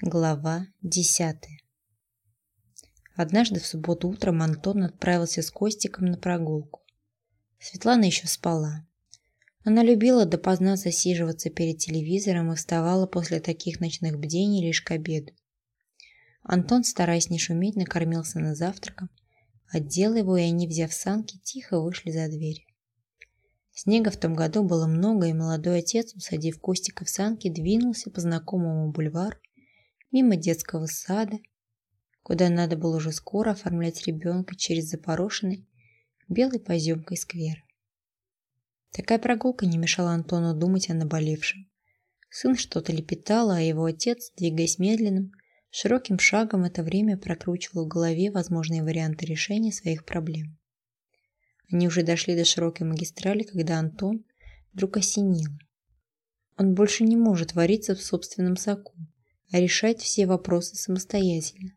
Глава десятая Однажды в субботу утром Антон отправился с Костиком на прогулку. Светлана еще спала. Она любила допоздна засиживаться перед телевизором и вставала после таких ночных бдений лишь к обеду. Антон, стараясь не шуметь, накормился на завтраком, отдел его, и они, взяв санки, тихо вышли за дверь. Снега в том году было много, и молодой отец, усадив Костика в санки, двинулся по знакомому бульвару, мимо детского сада, куда надо было уже скоро оформлять ребенка через запорошенный белой поземкой сквер. Такая прогулка не мешала Антону думать о наболевшем. Сын что-то лепетал, а его отец, двигаясь медленным, широким шагом, это время прокручивал в голове возможные варианты решения своих проблем. Они уже дошли до широкой магистрали, когда Антон вдруг осенил. Он больше не может вариться в собственном соку, а решать все вопросы самостоятельно.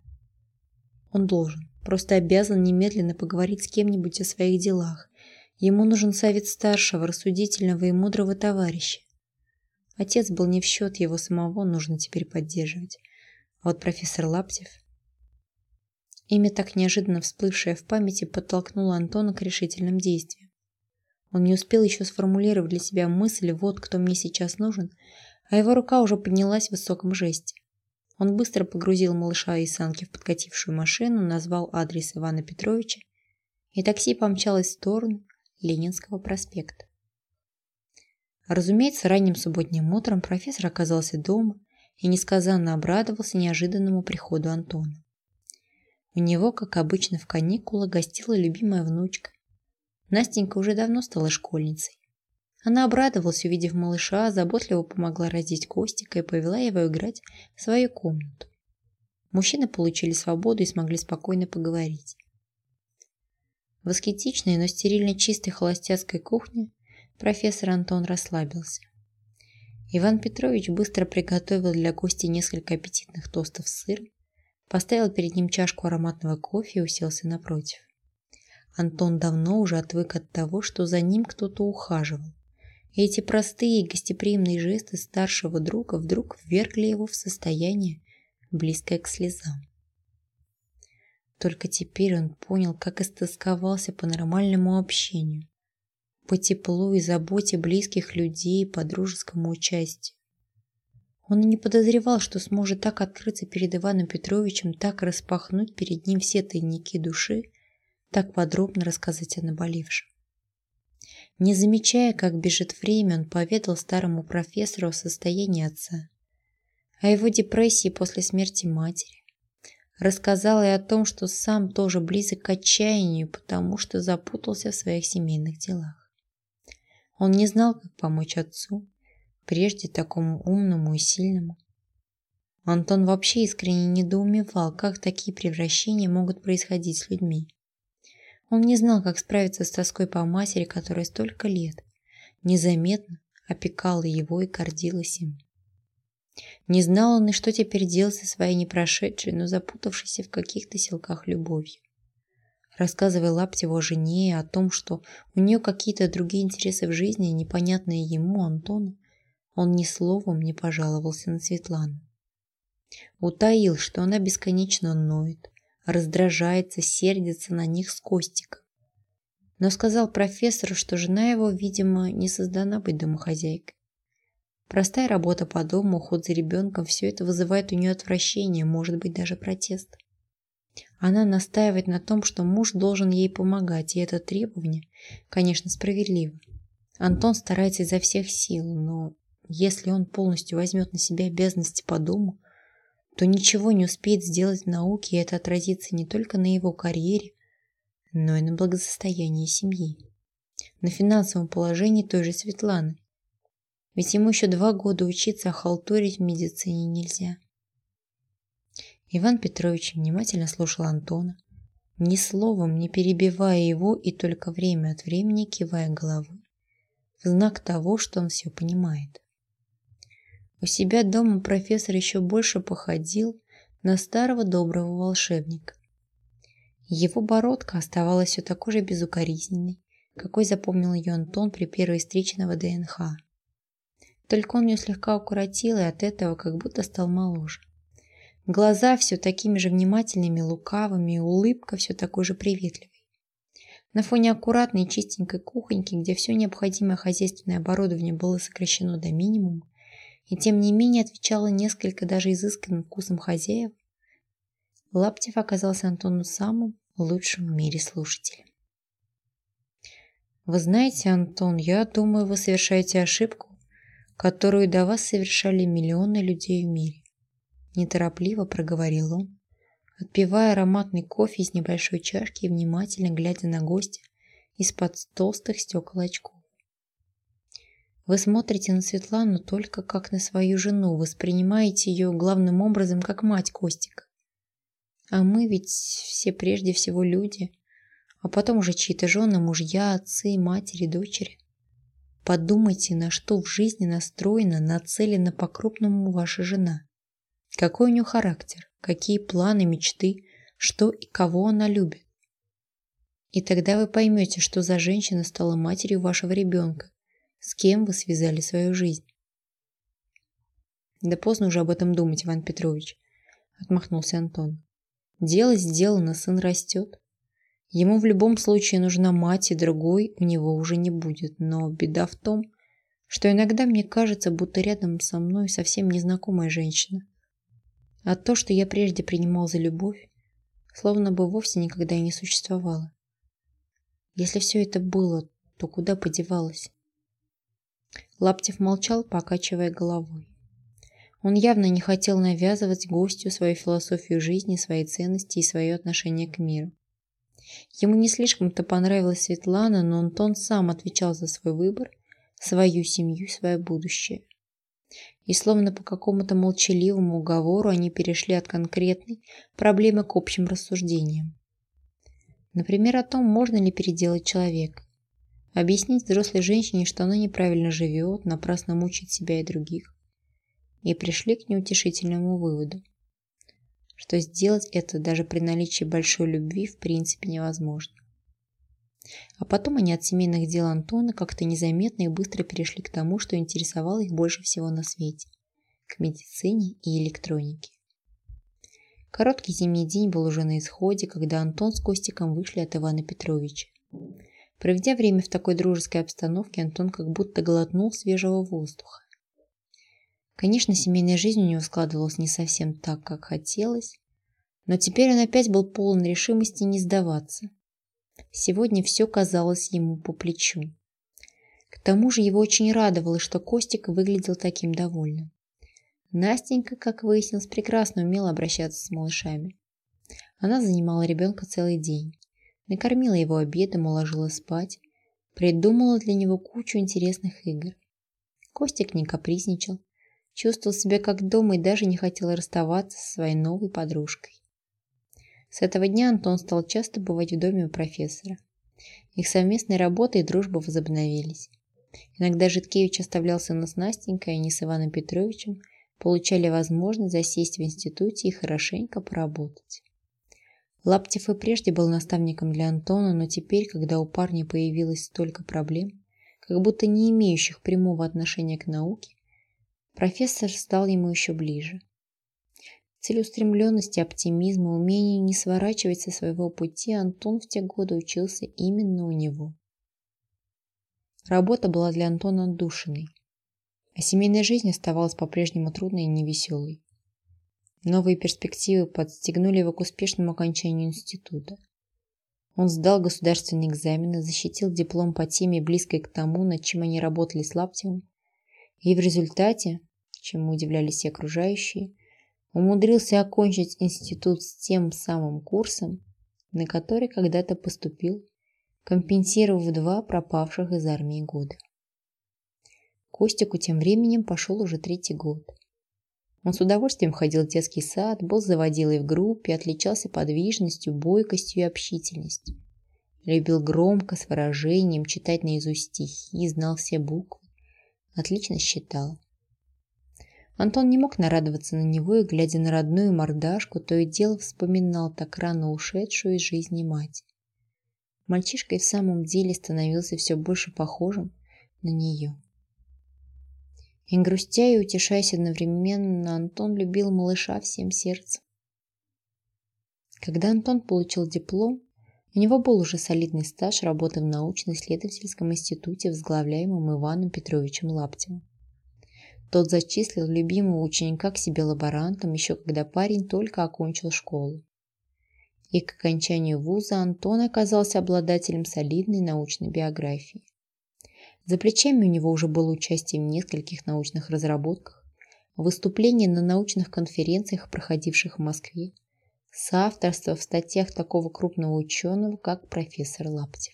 Он должен, просто обязан немедленно поговорить с кем-нибудь о своих делах. Ему нужен совет старшего, рассудительного и мудрого товарища. Отец был не в счет, его самого нужно теперь поддерживать. А вот профессор Лаптев Имя, так неожиданно всплывшее в памяти, подтолкнуло Антона к решительным действиям. Он не успел еще сформулировать для себя мысль «вот кто мне сейчас нужен», а его рука уже поднялась в высоком жесте. Он быстро погрузил малыша и санки в подкатившую машину, назвал адрес Ивана Петровича, и такси помчалось в сторону Ленинского проспекта. Разумеется, ранним субботним утром профессор оказался дома и несказанно обрадовался неожиданному приходу Антона. У него, как обычно, в каникулы гостила любимая внучка. Настенька уже давно стала школьницей. Она обрадовалась, увидев малыша, заботливо помогла раздеть Костика и повела его играть в свою комнату. Мужчины получили свободу и смогли спокойно поговорить. В аскетичной, но стерильно чистой холостяцкой кухне профессор Антон расслабился. Иван Петрович быстро приготовил для гостей несколько аппетитных тостов с сыром, Поставил перед ним чашку ароматного кофе и уселся напротив. Антон давно уже отвык от того, что за ним кто-то ухаживал. И эти простые гостеприимные жесты старшего друга вдруг ввергли его в состояние, близкое к слезам. Только теперь он понял, как истосковался по нормальному общению, по теплу и заботе близких людей, по дружескому участию. Он и не подозревал, что сможет так открыться перед Иваном Петровичем, так распахнуть перед ним все тайники души, так подробно рассказать о наболевшем. Не замечая, как бежит время, он поведал старому профессору о состоянии отца, о его депрессии после смерти матери. Рассказал и о том, что сам тоже близок к отчаянию, потому что запутался в своих семейных делах. Он не знал, как помочь отцу, прежде такому умному и сильному. Антон вообще искренне недоумевал, как такие превращения могут происходить с людьми. Он не знал, как справиться с тоской по матери, которая столько лет незаметно опекала его и гордилась им. Не знал он и что теперь делать со своей непрошедшей, но запутавшейся в каких-то силках любовью. Рассказывая Лаптеву о жене и о том, что у нее какие-то другие интересы в жизни, непонятные ему, Антону, он ни словом не пожаловался на Светлану. Утаил, что она бесконечно ноет, раздражается, сердится на них с Костиком. Но сказал профессору, что жена его, видимо, не создана быть домохозяйкой. Простая работа по дому, уход за ребенком – все это вызывает у нее отвращение, может быть, даже протест. Она настаивает на том, что муж должен ей помогать, и это требование, конечно, справедливо. Антон старается изо всех сил, но если он полностью возьмет на себя обязанности по дому, то ничего не успеет сделать в науке, и это отразится не только на его карьере, но и на благосостоянии семьи, на финансовом положении той же Светланы. Ведь ему еще два года учиться, а халтурить в медицине нельзя. Иван Петрович внимательно слушал Антона, ни словом не перебивая его и только время от времени кивая головой, в знак того, что он все понимает. У себя дома профессор еще больше походил на старого доброго волшебника. Его бородка оставалась все такой же безукоризненной, какой запомнил ее Антон при первой встрече на ВДНХ. Только он ее слегка укоротил и от этого как будто стал моложе. Глаза все такими же внимательными, лукавыми, и улыбка все такой же приветливой. На фоне аккуратной чистенькой кухоньки, где все необходимое хозяйственное оборудование было сокращено до минимума, и тем не менее отвечало несколько даже изысканным вкусом хозяев, Лаптев оказался Антону самым лучшим в мире слушателем. Вы знаете, Антон, я думаю, вы совершаете ошибку, которую до вас совершали миллионы людей в мире. Неторопливо проговорил он, отпивая ароматный кофе из небольшой чашки и внимательно глядя на гостя из-под толстых стекол очков. Вы смотрите на Светлану только как на свою жену, воспринимаете ее главным образом как мать Костика. А мы ведь все прежде всего люди, а потом уже чьи-то жены, мужья, отцы, матери, дочери. Подумайте, на что в жизни настроена, нацелена по-крупному ваша жена. Какой у нее характер, какие планы, мечты, что и кого она любит. И тогда вы поймете, что за женщина стала матерью вашего ребенка, с кем вы связали свою жизнь. Да поздно уже об этом думать, Иван Петрович, отмахнулся Антон. Дело сделано, сын растет. Ему в любом случае нужна мать, и другой у него уже не будет. Но беда в том, что иногда мне кажется, будто рядом со мной совсем незнакомая женщина. А то, что я прежде принимал за любовь, словно бы вовсе никогда и не существовало. Если все это было, то куда подевалось? Лаптев молчал, покачивая головой. Он явно не хотел навязывать гостю свою философию жизни, свои ценности и свое отношение к миру. Ему не слишком-то понравилась Светлана, но Антон сам отвечал за свой выбор, свою семью, свое будущее. И словно по какому-то молчаливому уговору они перешли от конкретной проблемы к общим рассуждениям. Например, о том, можно ли переделать человека. Объяснить взрослой женщине, что она неправильно живет, напрасно мучает себя и других. И пришли к неутешительному выводу что сделать это даже при наличии большой любви в принципе невозможно. А потом они от семейных дел Антона как-то незаметно и быстро перешли к тому, что интересовало их больше всего на свете – к медицине и электронике. Короткий зимний день был уже на исходе, когда Антон с Костиком вышли от Ивана Петровича. Проведя время в такой дружеской обстановке, Антон как будто глотнул свежего воздуха. Конечно, семейная жизнь у него складывалась не совсем так, как хотелось, но теперь он опять был полон решимости не сдаваться. Сегодня все казалось ему по плечу. К тому же его очень радовало, что Костик выглядел таким довольным. Настенька, как выяснилось, прекрасно умела обращаться с малышами. Она занимала ребенка целый день, накормила его обедом, уложила спать, придумала для него кучу интересных игр. Костик не капризничал, чувствовал себя как дома и даже не хотел расставаться со своей новой подружкой. С этого дня Антон стал часто бывать в доме у профессора. Их совместная работа и дружба возобновились. Иногда Житкевич оставлял сына с Настенькой, и они с Иваном Петровичем получали возможность засесть в институте и хорошенько поработать. Лаптев и прежде был наставником для Антона, но теперь, когда у парня появилось столько проблем, как будто не имеющих прямого отношения к науке, Профессор стал ему еще ближе. Целеустремленности, оптимизма, умению не сворачивать со своего пути Антон в те годы учился именно у него. Работа была для Антона отдушиной, а семейная жизнь оставалась по-прежнему трудной и невеселой. Новые перспективы подстегнули его к успешному окончанию института. Он сдал государственные экзамены, защитил диплом по теме, близкой к тому, над чем они работали с Лаптевым, и в результате, чему удивлялись все окружающие, умудрился окончить институт с тем самым курсом, на который когда-то поступил, компенсировав два пропавших из армии года. Костику тем временем пошел уже третий год. Он с удовольствием ходил в детский сад, был заводилой в группе, отличался подвижностью, бойкостью и общительностью. Любил громко, с выражением, читать наизусть стихи, знал все буквы. Отлично считал. Антон не мог нарадоваться на него и, глядя на родную мордашку, то и дело вспоминал так рано ушедшую из жизни мать. Мальчишка и в самом деле становился все больше похожим на нее. И грустя и утешаясь одновременно, Антон любил малыша всем сердцем. Когда Антон получил диплом, у него был уже солидный стаж работы в научно-исследовательском институте, возглавляемом Иваном Петровичем Лаптевым. Тот зачислил любимого ученика к себе лаборантом, еще когда парень только окончил школу. И к окончанию вуза Антон оказался обладателем солидной научной биографии. За плечами у него уже было участие в нескольких научных разработках, выступления на научных конференциях, проходивших в Москве, соавторство в статьях такого крупного ученого, как профессор Лаптев.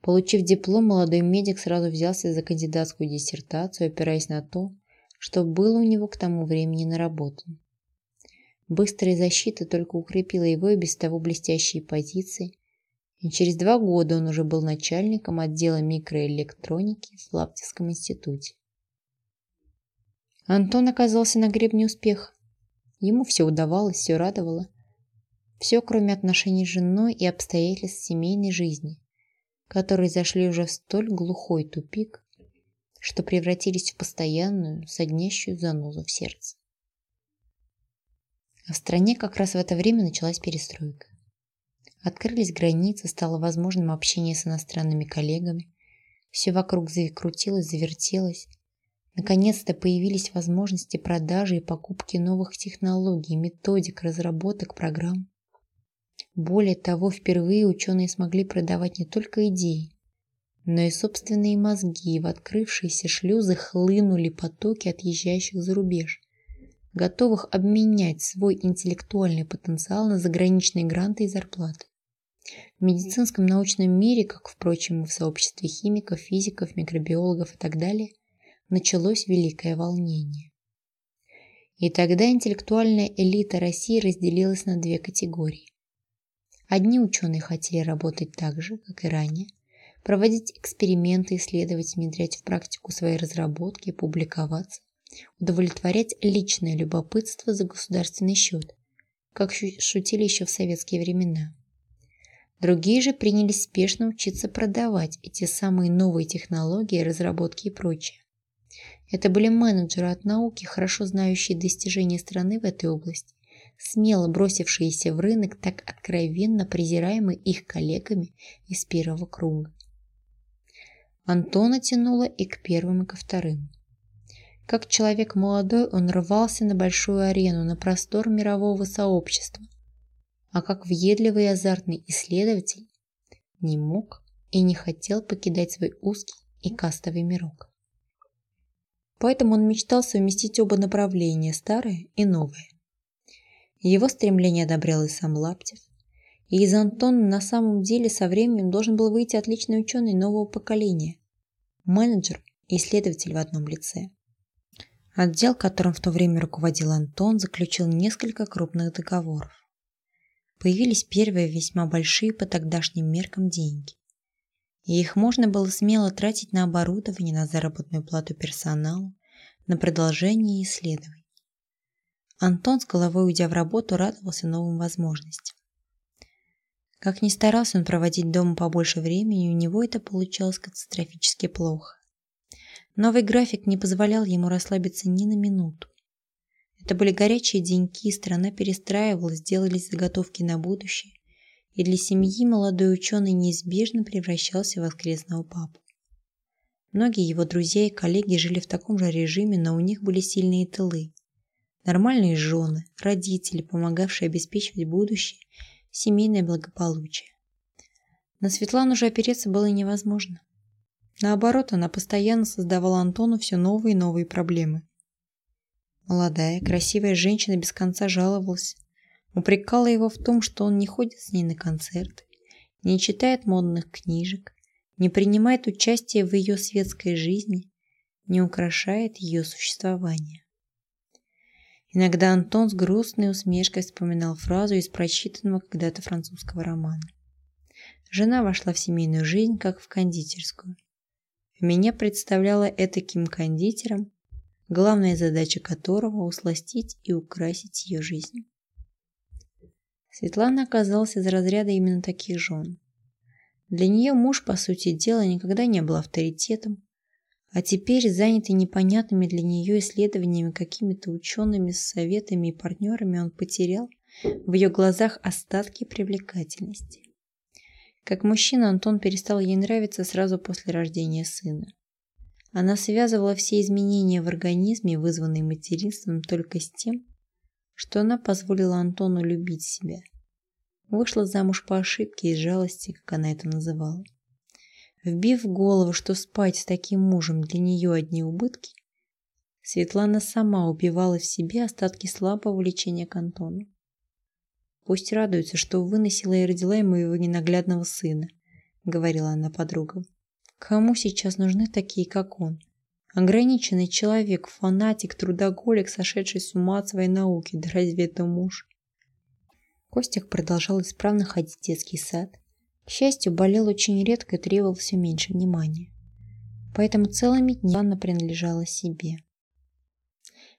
Получив диплом, молодой медик сразу взялся за кандидатскую диссертацию, опираясь на то, что было у него к тому времени наработано. Быстрая защита только укрепила его и без того блестящие позиции, и через два года он уже был начальником отдела микроэлектроники в Лаптевском институте. Антон оказался на гребне успеха. Ему все удавалось, все радовало. Все, кроме отношений с женой и обстоятельств семейной жизни, которые зашли уже в столь глухой тупик, что превратились в постоянную, соднящую занозу в сердце. А в стране как раз в это время началась перестройка. Открылись границы, стало возможным общение с иностранными коллегами. Все вокруг закрутилось, завертелось. Наконец-то появились возможности продажи и покупки новых технологий, методик, разработок, программ. Более того, впервые ученые смогли продавать не только идеи, но и собственные мозги, в открывшиеся шлюзы хлынули потоки отъезжающих за рубеж, готовых обменять свой интеллектуальный потенциал на заграничные гранты и зарплаты. В медицинском научном мире, как, впрочем, и в сообществе химиков, физиков, микробиологов и так далее, началось великое волнение. И тогда интеллектуальная элита России разделилась на две категории. Одни ученые хотели работать так же, как и ранее, проводить эксперименты, исследовать, внедрять в практику свои разработки, публиковаться, удовлетворять личное любопытство за государственный счет, как шутили еще в советские времена. Другие же принялись спешно учиться продавать эти самые новые технологии, разработки и прочее. Это были менеджеры от науки, хорошо знающие достижения страны в этой области, смело бросившиеся в рынок, так откровенно презираемые их коллегами из первого круга. Антона тянуло и к первым, и ко вторым. Как человек молодой, он рвался на большую арену, на простор мирового сообщества, а как въедливый и азартный исследователь не мог и не хотел покидать свой узкий и кастовый мирок. Поэтому он мечтал совместить оба направления, старое и новое. Его стремление одобрял и сам Лаптев. И из Антона на самом деле со временем должен был выйти отличный ученый нового поколения. Менеджер и исследователь в одном лице. Отдел, которым в то время руководил Антон, заключил несколько крупных договоров появились первые весьма большие по тогдашним меркам деньги. И их можно было смело тратить на оборудование, на заработную плату персоналу, на продолжение исследований. Антон, с головой уйдя в работу, радовался новым возможностям. Как ни старался он проводить дома побольше времени, у него это получалось катастрофически плохо. Новый график не позволял ему расслабиться ни на минуту. Это были горячие деньки, страна перестраивалась, делались заготовки на будущее, и для семьи молодой ученый неизбежно превращался в воскресного папу. Многие его друзья и коллеги жили в таком же режиме, но у них были сильные тылы. Нормальные жены, родители, помогавшие обеспечивать будущее, семейное благополучие. На Светлану же опереться было невозможно. Наоборот, она постоянно создавала Антону все новые и новые проблемы. Молодая, красивая женщина без конца жаловалась. Упрекала его в том, что он не ходит с ней на концерты, не читает модных книжек, не принимает участие в ее светской жизни, не украшает ее существование. Иногда Антон с грустной усмешкой вспоминал фразу из прочитанного когда-то французского романа. Жена вошла в семейную жизнь, как в кондитерскую. Меня представляла этаким кондитером, главная задача которого – усластить и украсить ее жизнь. Светлана оказалась из разряда именно таких жен. Для нее муж, по сути дела, никогда не был авторитетом, А теперь, занятый непонятными для нее исследованиями какими-то учеными, советами и партнерами, он потерял в ее глазах остатки привлекательности. Как мужчина Антон перестал ей нравиться сразу после рождения сына. Она связывала все изменения в организме, вызванные материнством, только с тем, что она позволила Антону любить себя. Вышла замуж по ошибке из жалости, как она это называла. Вбив в голову, что спать с таким мужем для нее одни убытки, Светлана сама убивала в себе остатки слабого влечения к Антону. Пусть радуется, что выносила и родила ему его ненаглядного сына, говорила она подругам. Кому сейчас нужны такие, как он? Ограниченный человек, фанатик, трудоголик, сошедший с ума от своей науки. Да разве это муж? Костик продолжал исправно ходить в детский сад. К счастью, болел очень редко и требовал все меньше внимания. Поэтому целыми днями Анна принадлежала себе.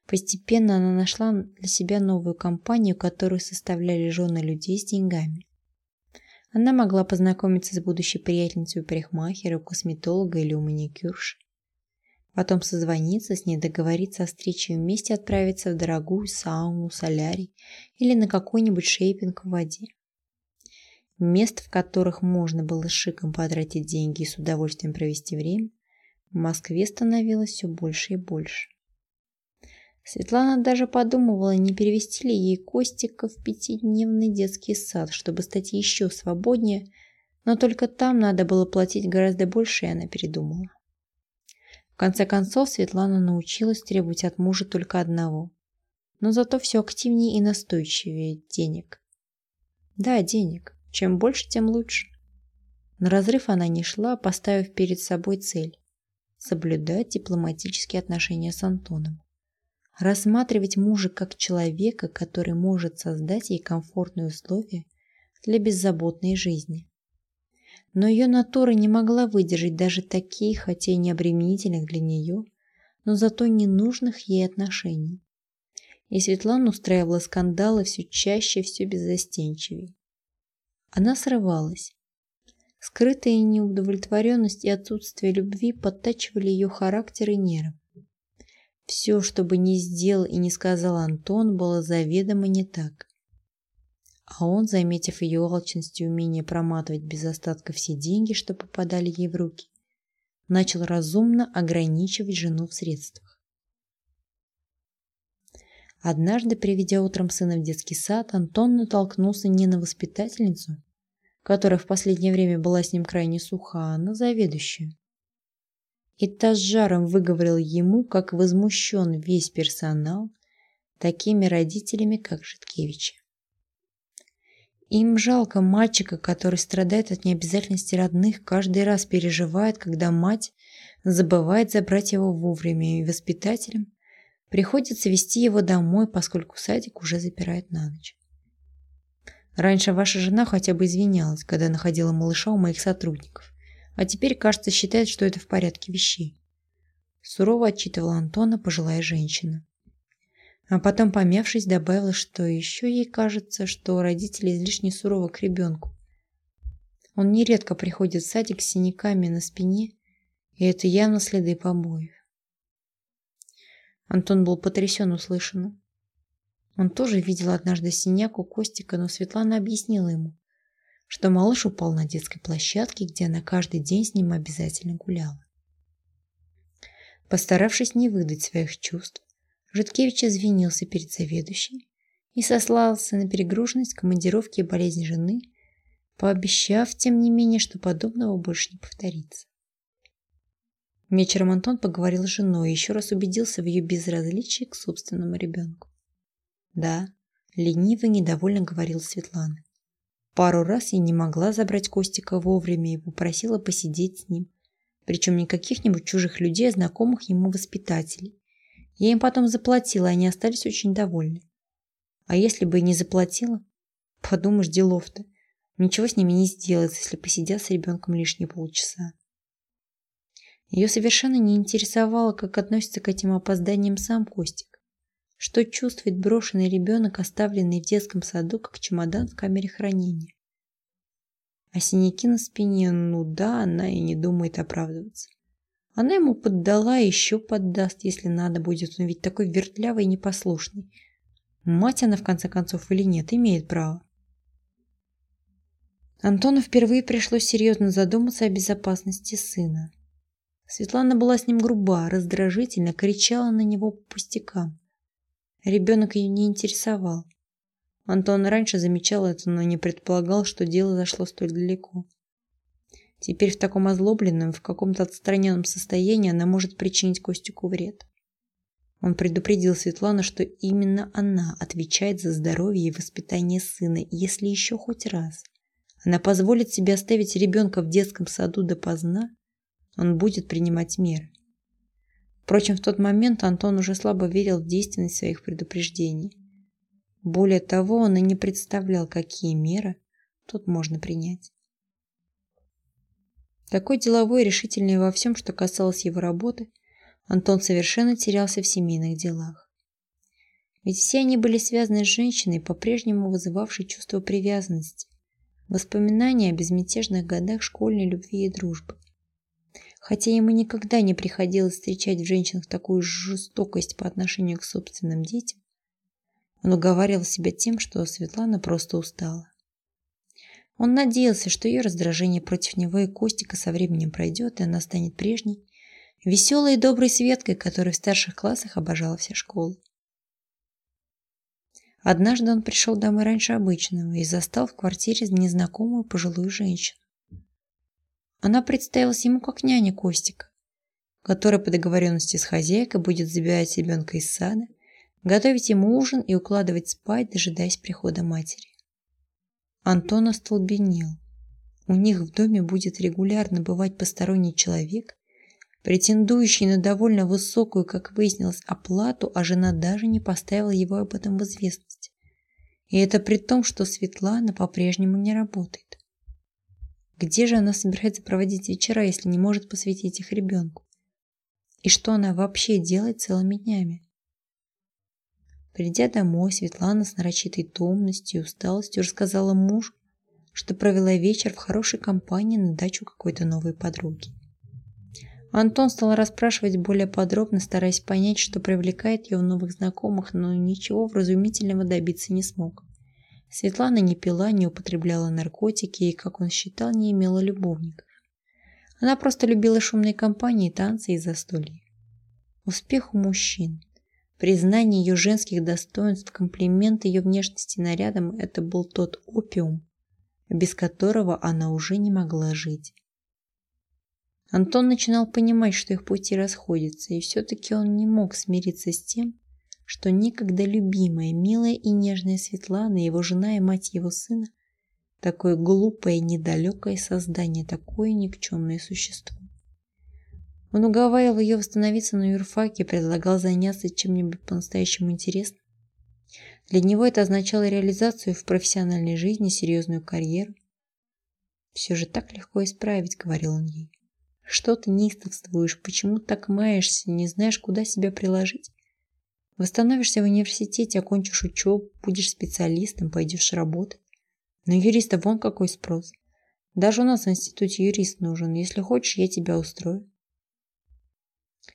Постепенно она нашла для себя новую компанию, которую составляли жены людей с деньгами. Она могла познакомиться с будущей приятельницей у парикмахера, у косметолога или у маникюрши. Потом созвониться с ней, договориться о встрече и вместе отправиться в дорогую сауну, солярий или на какой-нибудь шейпинг в воде. Мест, в которых можно было шиком потратить деньги и с удовольствием провести время, в Москве становилось все больше и больше. Светлана даже подумывала, не перевести ли ей Костика в пятидневный детский сад, чтобы стать еще свободнее, но только там надо было платить гораздо больше, и она передумала. В конце концов, Светлана научилась требовать от мужа только одного, но зато все активнее и настойчивее – денег. Да, денег. Чем больше, тем лучше. На разрыв она не шла, поставив перед собой цель – соблюдать дипломатические отношения с Антоном рассматривать мужа как человека, который может создать ей комфортные условия для беззаботной жизни. Но ее натура не могла выдержать даже таких, хотя и необременительных для нее, но зато ненужных ей отношений. И Светлана устраивала скандалы все чаще, все беззастенчивее. Она срывалась. Скрытая неудовлетворенность и отсутствие любви подтачивали ее характер и нервы. Все, что бы ни сделал и не сказал Антон, было заведомо не так. А он, заметив ее алчность и умение проматывать без остатка все деньги, что попадали ей в руки, начал разумно ограничивать жену в средствах. Однажды, приведя утром сына в детский сад, Антон натолкнулся не на воспитательницу, которая в последнее время была с ним крайне суха, а на заведующую. И та с жаром выговорил ему, как возмущен весь персонал такими родителями, как Житкевича. Им жалко мальчика, который страдает от необязательности родных, каждый раз переживает, когда мать забывает забрать его вовремя, и воспитателям приходится вести его домой, поскольку садик уже запирает на ночь. Раньше ваша жена хотя бы извинялась, когда находила малыша у моих сотрудников а теперь, кажется, считает, что это в порядке вещей. Сурово отчитывала Антона пожилая женщина. А потом, помявшись, добавила, что еще ей кажется, что родители излишне суровы к ребенку. Он нередко приходит в садик с синяками на спине, и это явно следы побоев. Антон был потрясен услышанным. Он тоже видел однажды синяк у Костика, но Светлана объяснила ему, что малыш упал на детской площадке, где она каждый день с ним обязательно гуляла. Постаравшись не выдать своих чувств, Житкевич извинился перед заведующей и сослался на перегруженность командировки и болезнь жены, пообещав, тем не менее, что подобного больше не повторится. Вечером Антон поговорил с женой и еще раз убедился в ее безразличии к собственному ребенку. Да, лениво и недовольно говорила Светлана. Пару раз я не могла забрать Костика вовремя и попросила посидеть с ним. Причем не каких-нибудь чужих людей, а знакомых ему воспитателей. Я им потом заплатила, и они остались очень довольны. А если бы и не заплатила? Подумаешь, делов-то. Ничего с ними не сделается, если посидят с ребенком лишние полчаса. Ее совершенно не интересовало, как относится к этим опозданиям сам Костик. Что чувствует брошенный ребенок, оставленный в детском саду, как чемодан в камере хранения? А синяки на спине, ну да, она и не думает оправдываться. Она ему поддала и еще поддаст, если надо будет. Он ведь такой вертлявый и непослушный. Мать она, в конце концов, или нет, имеет право. Антону впервые пришлось серьезно задуматься о безопасности сына. Светлана была с ним груба, раздражительно, кричала на него по пустякам. Ребенок ее не интересовал. Антон раньше замечал это, но не предполагал, что дело зашло столь далеко. Теперь в таком озлобленном, в каком-то отстраненном состоянии она может причинить Костику вред. Он предупредил Светлану, что именно она отвечает за здоровье и воспитание сына, если еще хоть раз она позволит себе оставить ребенка в детском саду допоздна, он будет принимать меры. Впрочем, в тот момент Антон уже слабо верил в действенность своих предупреждений. Более того, он и не представлял, какие меры тут можно принять. Такой деловой и решительный во всем, что касалось его работы, Антон совершенно терялся в семейных делах. Ведь все они были связаны с женщиной, по-прежнему вызывавшей чувство привязанности, воспоминания о безмятежных годах школьной любви и дружбы. Хотя ему никогда не приходилось встречать в женщинах такую жестокость по отношению к собственным детям, он уговаривал себя тем, что Светлана просто устала. Он надеялся, что ее раздражение против него и Костика со временем пройдет, и она станет прежней, веселой и доброй Светкой, которую в старших классах обожала вся школа. Однажды он пришел домой раньше обычного и застал в квартире незнакомую пожилую женщину. Она представилась ему как няня Костика, которая по договоренности с хозяйкой будет забирать ребенка из сада, готовить ему ужин и укладывать спать, дожидаясь прихода матери. Антон остолбенел. У них в доме будет регулярно бывать посторонний человек, претендующий на довольно высокую, как выяснилось, оплату, а жена даже не поставила его об этом в известность. И это при том, что Светлана по-прежнему не работает. Где же она собирается проводить вечера, если не может посвятить их ребенку? И что она вообще делает целыми днями? Придя домой, Светлана с нарочитой томностью и усталостью рассказала мужу, что провела вечер в хорошей компании на дачу какой-то новой подруги. Антон стал расспрашивать более подробно, стараясь понять, что привлекает ее в новых знакомых, но ничего вразумительного добиться не смог. Светлана не пила, не употребляла наркотики и, как он считал, не имела любовников. Она просто любила шумные компании, танцы и застолья. Успех у мужчин. Признание ее женских достоинств, комплимент ее внешности нарядом – это был тот опиум, без которого она уже не могла жить. Антон начинал понимать, что их пути расходятся, и все-таки он не мог смириться с тем, что некогда любимая, милая и нежная Светлана, его жена и мать его сына, такое глупое, недалекое создание, такое никчемное существо. Он уговаривал ее восстановиться на юрфаке, предлагал заняться чем-нибудь по-настоящему интересным. Для него это означало реализацию в профессиональной жизни, серьезную карьеру. «Все же так легко исправить», — говорил он ей. «Что ты неистовствуешь? Почему так маешься? Не знаешь, куда себя приложить? Восстановишься в университете, окончишь учебу, будешь специалистом, пойдешь работать. Но юриста вон какой спрос. Даже у нас в институте юрист нужен. Если хочешь, я тебя устрою.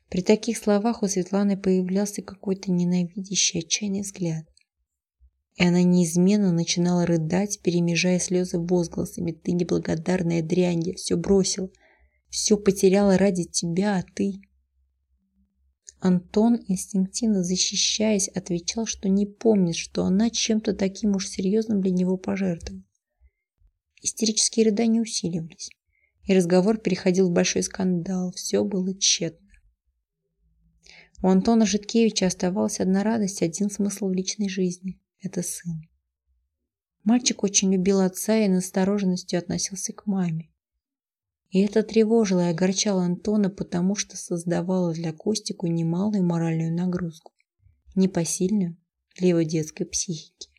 При таких словах у Светланы появлялся какой-то ненавидящий, отчаянный взгляд. И она неизменно начинала рыдать, перемежая слезы возгласами. «Ты неблагодарная дрянь, я все бросила, все потеряла ради тебя, а ты...» Антон, инстинктивно защищаясь, отвечал, что не помнит, что она чем-то таким уж серьезным для него пожертвовала. Истерические рыдания усиливались, и разговор переходил в большой скандал. Все было тщетно. У Антона Житкевича оставалась одна радость, один смысл в личной жизни – это сын. Мальчик очень любил отца и настороженностью относился к маме. И это тревожило и огорчало Антона, потому что создавало для Костику немалую моральную нагрузку, непосильную для его детской психики.